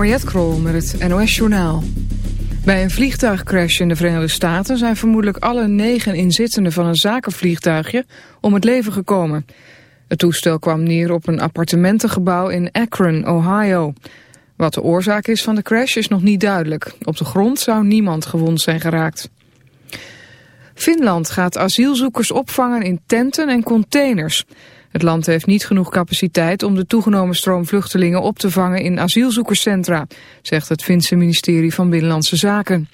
Mariette Krol met het NOS Journaal. Bij een vliegtuigcrash in de Verenigde Staten zijn vermoedelijk alle negen inzittenden van een zakenvliegtuigje om het leven gekomen. Het toestel kwam neer op een appartementengebouw in Akron, Ohio. Wat de oorzaak is van de crash is nog niet duidelijk. Op de grond zou niemand gewond zijn geraakt. Finland gaat asielzoekers opvangen in tenten en containers. Het land heeft niet genoeg capaciteit om de toegenomen stroom vluchtelingen op te vangen in asielzoekerscentra, zegt het Finse ministerie van Binnenlandse Zaken.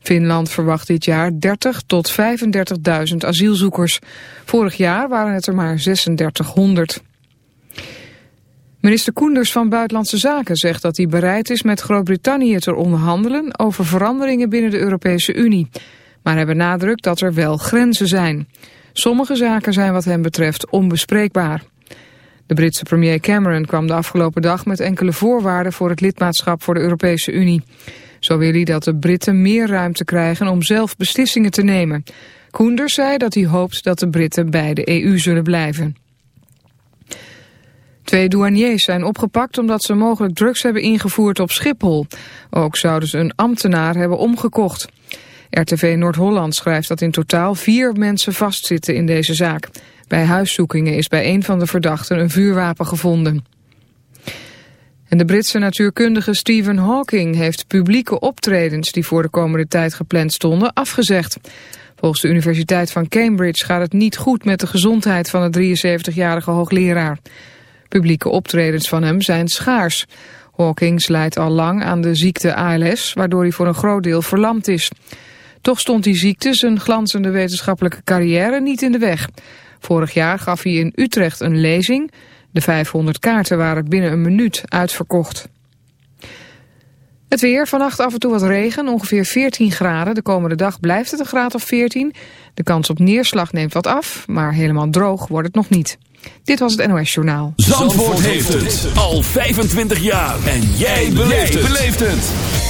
Finland verwacht dit jaar 30 tot 35.000 asielzoekers. Vorig jaar waren het er maar 3600. Minister Koenders van Buitenlandse Zaken zegt dat hij bereid is met Groot-Brittannië te onderhandelen over veranderingen binnen de Europese Unie. Maar hij benadrukt dat er wel grenzen zijn. Sommige zaken zijn wat hem betreft onbespreekbaar. De Britse premier Cameron kwam de afgelopen dag met enkele voorwaarden voor het lidmaatschap voor de Europese Unie. Zo wil hij dat de Britten meer ruimte krijgen om zelf beslissingen te nemen. Koenders zei dat hij hoopt dat de Britten bij de EU zullen blijven. Twee douaniers zijn opgepakt omdat ze mogelijk drugs hebben ingevoerd op Schiphol. Ook zouden ze een ambtenaar hebben omgekocht. RTV Noord-Holland schrijft dat in totaal vier mensen vastzitten in deze zaak. Bij huiszoekingen is bij een van de verdachten een vuurwapen gevonden. En de Britse natuurkundige Stephen Hawking heeft publieke optredens die voor de komende tijd gepland stonden afgezegd. Volgens de Universiteit van Cambridge gaat het niet goed met de gezondheid van de 73-jarige hoogleraar. Publieke optredens van hem zijn schaars. Hawking lijdt al lang aan de ziekte ALS, waardoor hij voor een groot deel verlamd is. Toch stond die ziekte zijn glanzende wetenschappelijke carrière niet in de weg. Vorig jaar gaf hij in Utrecht een lezing. De 500 kaarten waren binnen een minuut uitverkocht. Het weer, vannacht af en toe wat regen, ongeveer 14 graden. De komende dag blijft het een graad of 14. De kans op neerslag neemt wat af, maar helemaal droog wordt het nog niet. Dit was het NOS Journaal. Zandvoort, heeft het al 25 jaar. En jij beleeft het.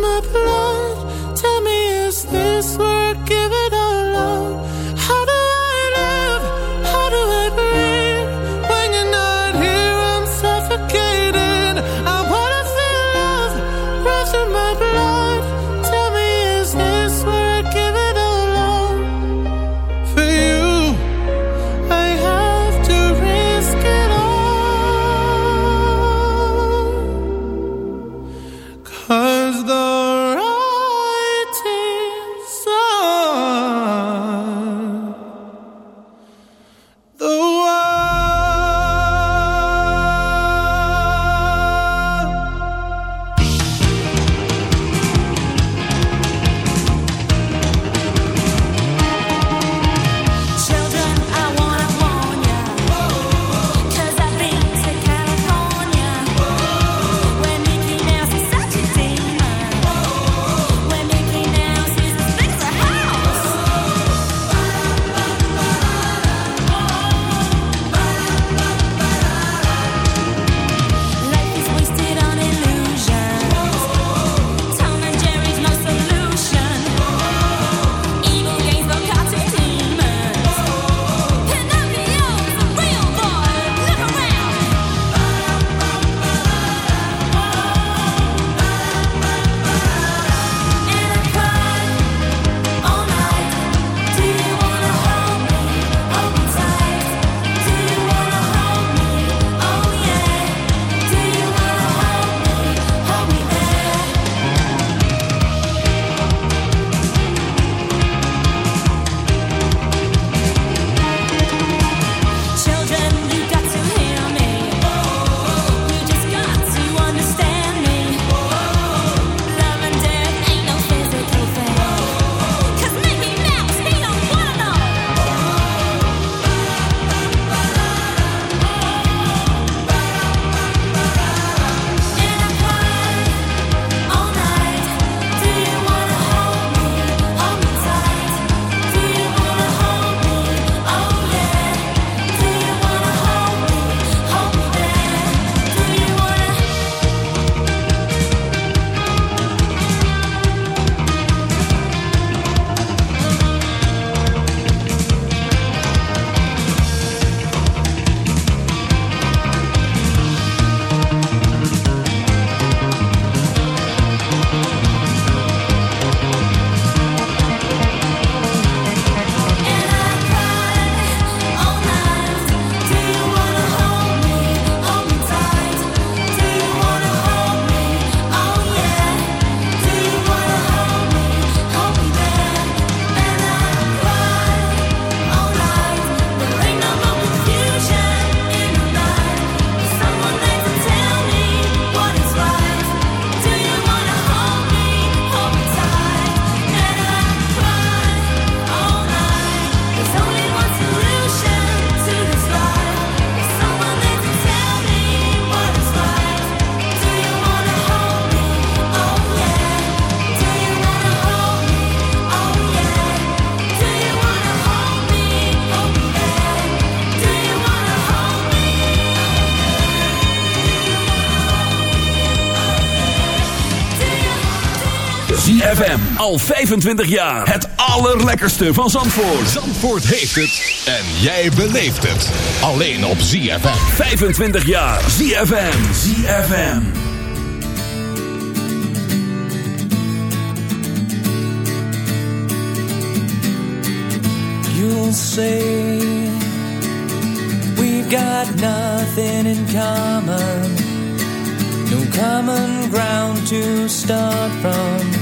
Blood. Tell me, is this where ZFM. Al 25 jaar. Het allerlekkerste van Zandvoort. Zandvoort heeft het. En jij beleeft het. Alleen op ZFM. 25 jaar. ZFM. ZFM. You'll say we've got nothing in common. No common ground to start from.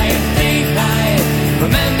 Remember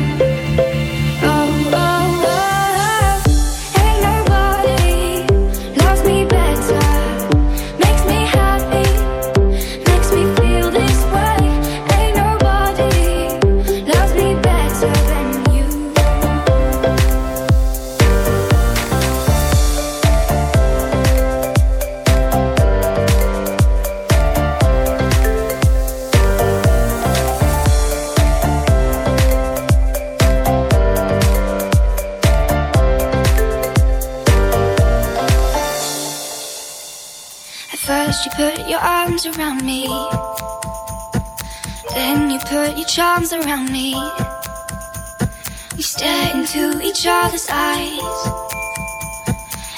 other's eyes.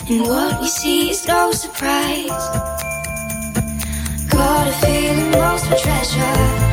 And what we see is no surprise. Got a feeling lost for treasure.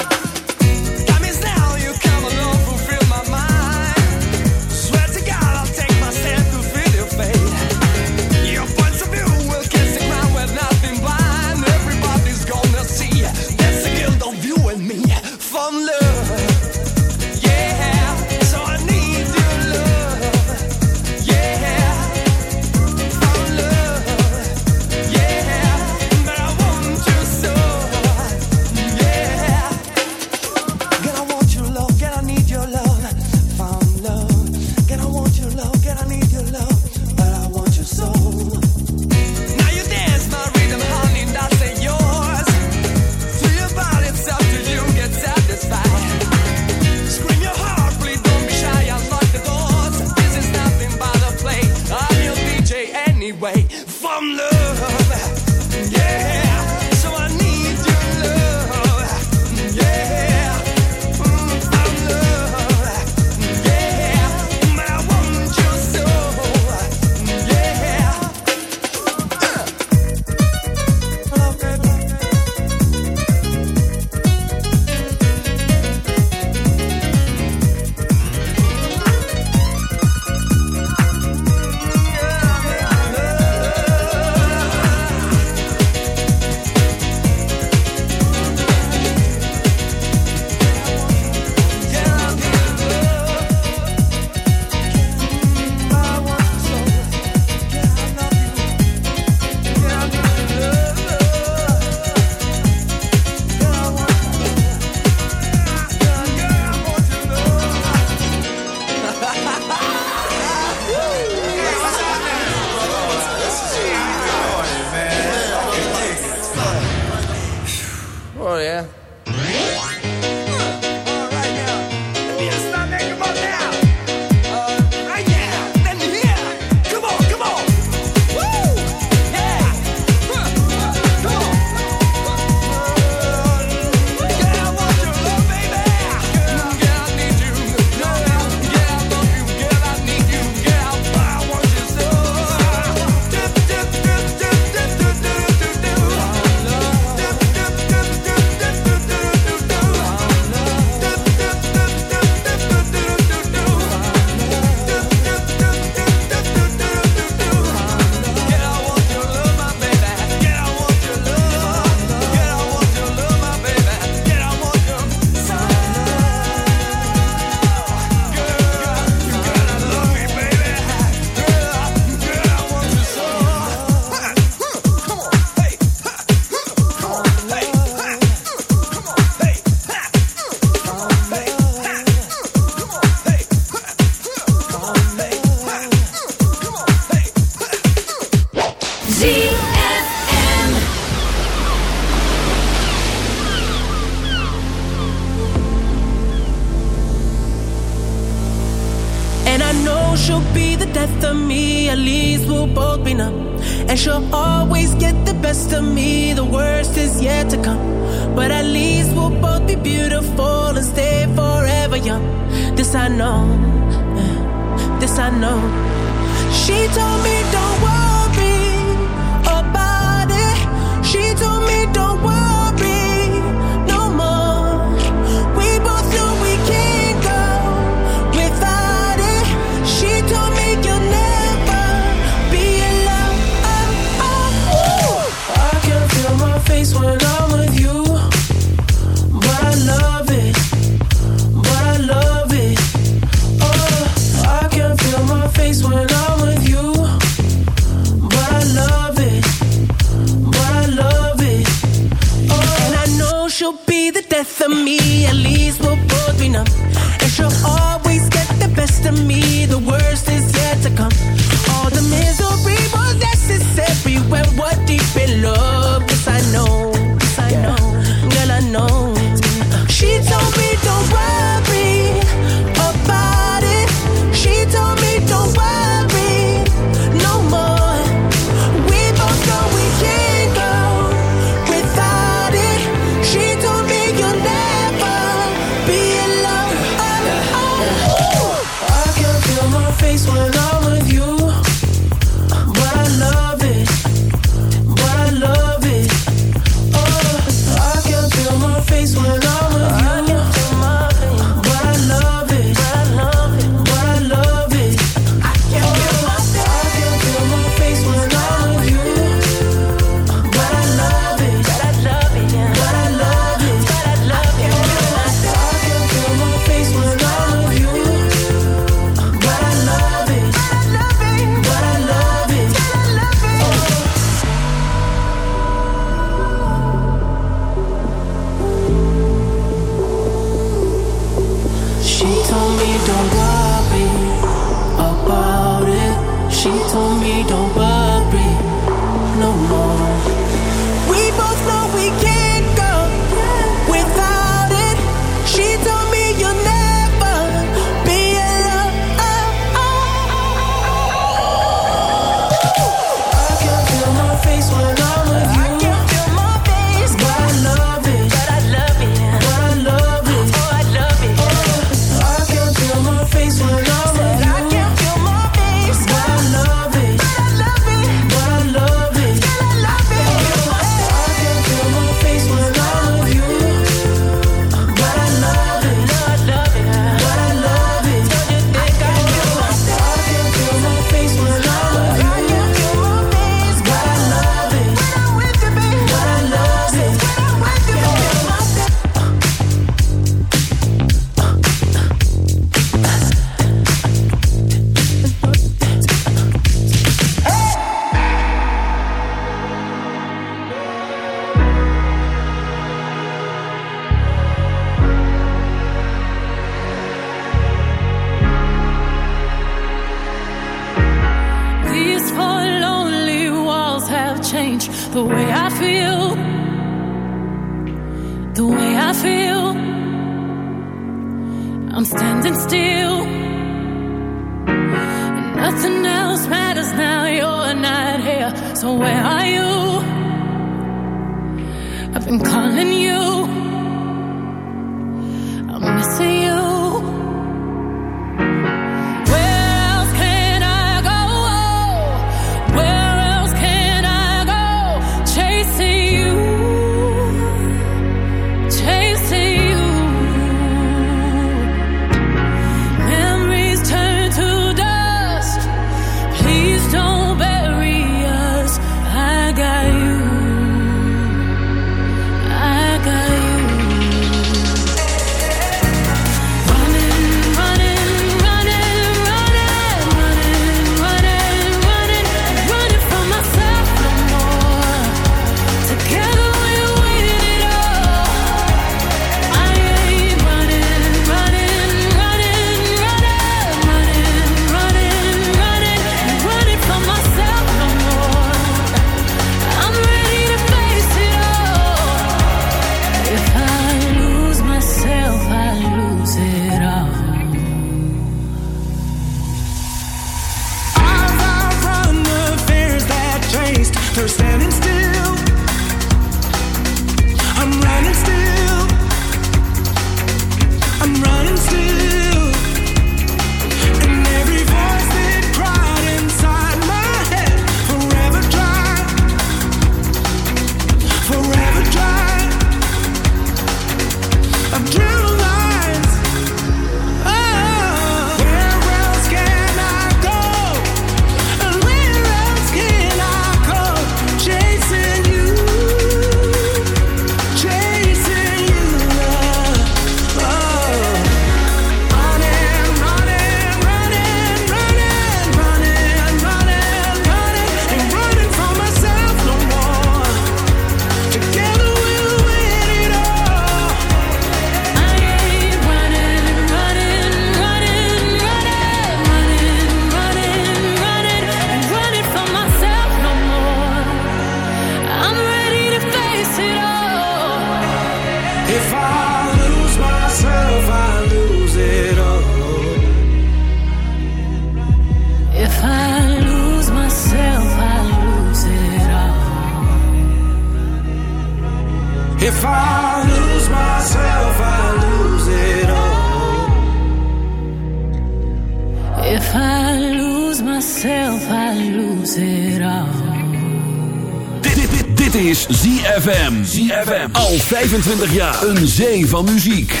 Dit is ZFM. ZFM. Al 25 jaar. Een zee van muziek.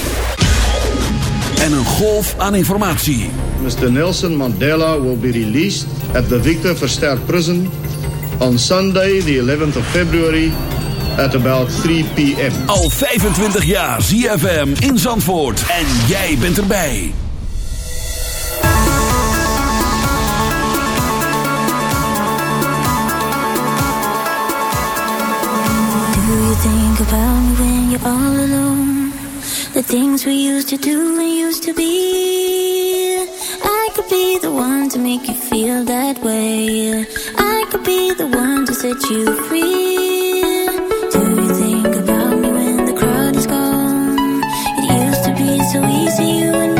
En een golf aan informatie. Mr. Nelson Mandela will be released at the Victor Verster Prison on Sunday the 11th of February at about 3 p.m. Al 25 jaar ZFM in Zandvoort. En jij bent erbij. Do you think about me when you're all alone? The things we used to do and used to be. I could be the one to make you feel that way. I could be the one to set you free. so easy when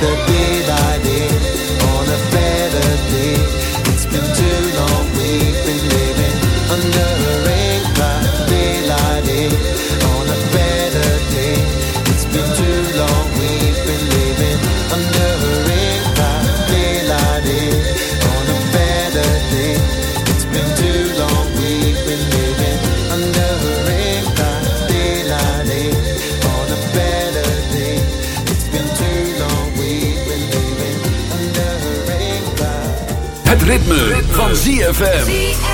the day ritme, van ZFM.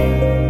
you